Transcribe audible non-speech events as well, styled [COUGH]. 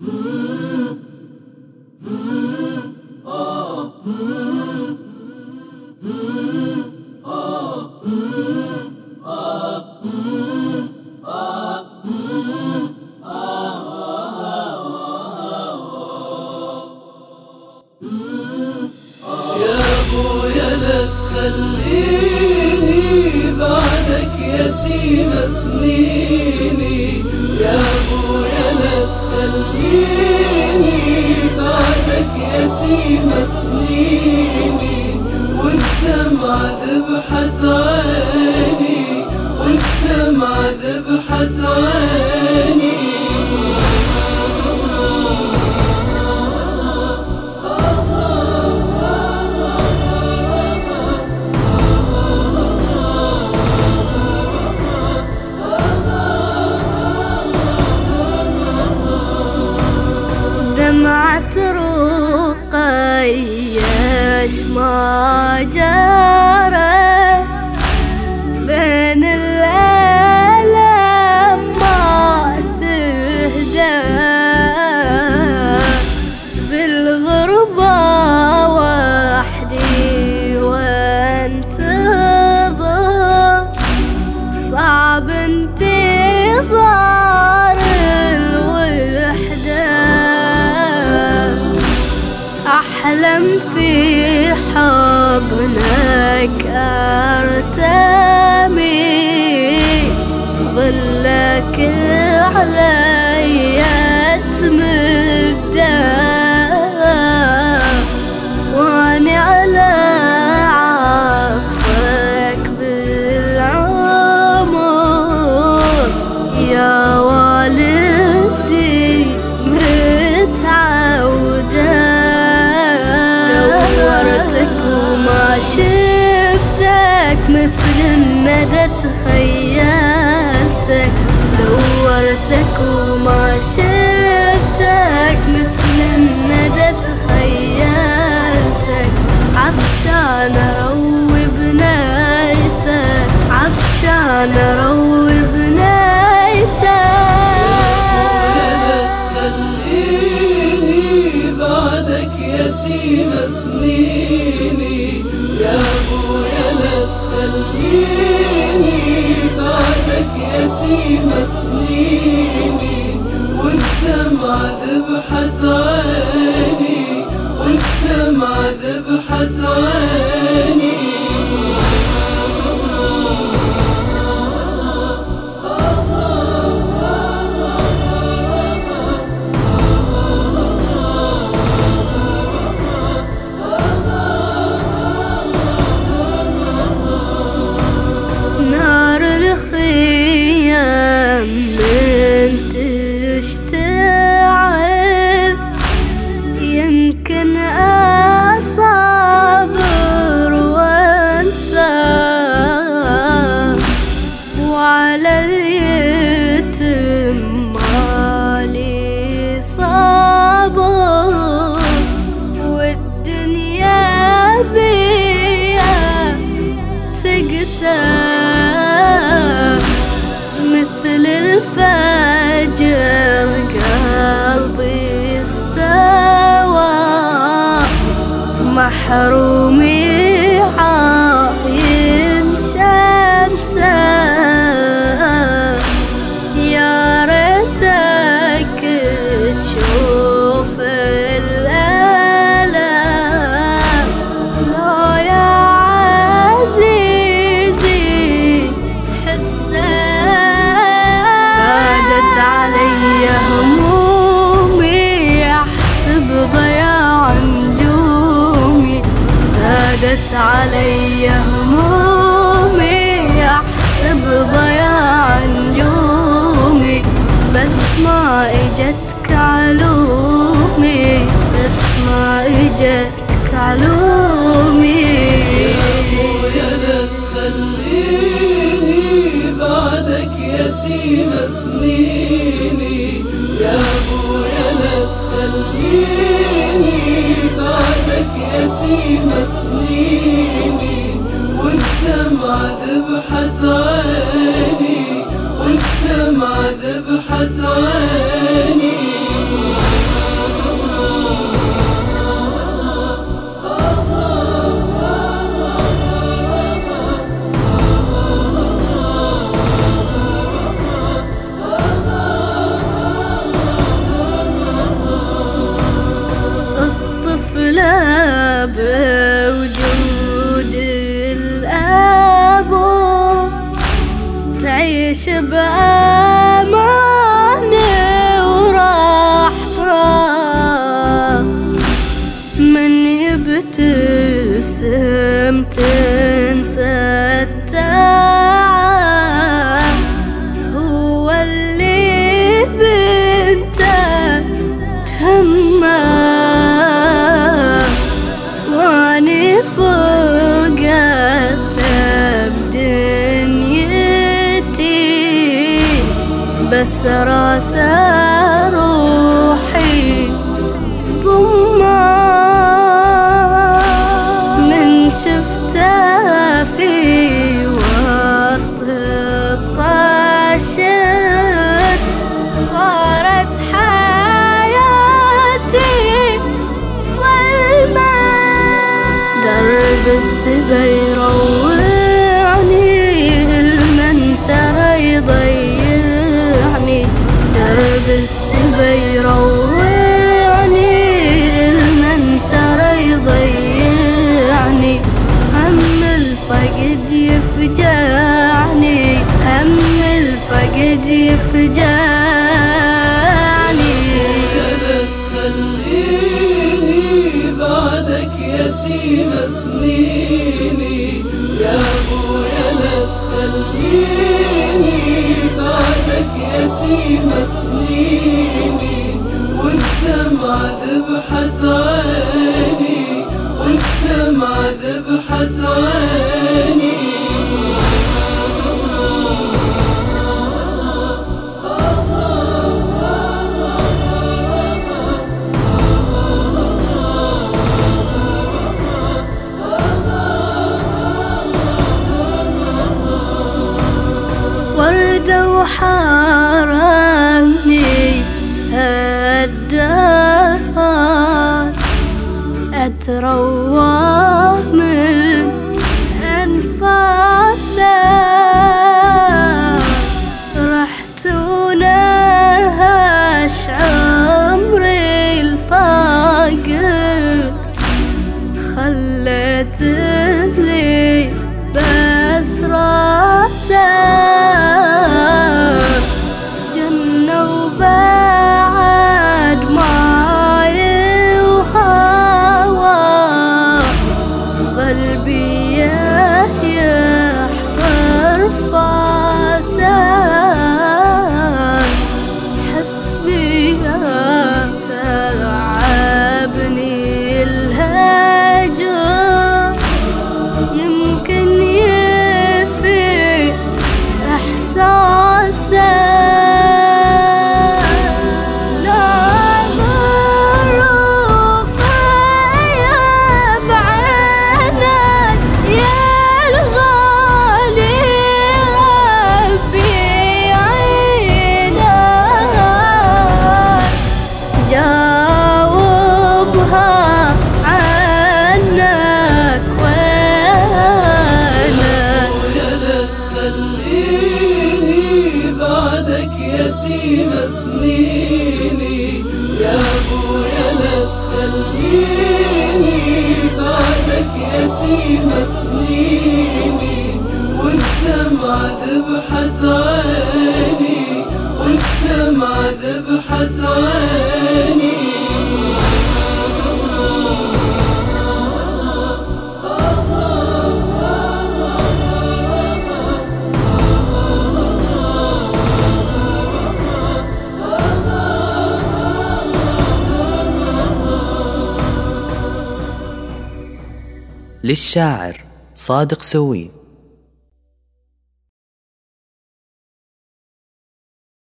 يا [GASPS] [GASPS] [GASPS] والدمع ذبحت عيني والدمع ذبحت أحلم في حضنك أرتمي ظلك علي مثل الندى تخيلتك. دورتك وما شفتك. مثل الندى تخيلتك. عطشان أروي بنايتك عطشان أروي والدمع مثل الفجر قلبي استوى محرومي علي همومي أحسب ضياع نجومي. بس ما إجتك علومي بس ما إجتك علومي. ابويا لا تخليني بعدك يتيم سنيني يا ابويا لا تخليني. يتيم سنيني والدمع ذبحت عيني والدمع ذبحت عيني تهمه وأني فقدت بدنيتي بس رأس روحي ضمه من شفته درب السبا يروعني المنتهى يضيعني. هم الفقد يفجعني هم الفقد يفجعني. تخليني بعدك يتيم سنيني يا ابويا لا تخليني بعدك يتيم سنيني والدمعة يتيم سنيني والدمعة ذبحت عيني والدمعة ذبحت عيني للشاعر صادق سويد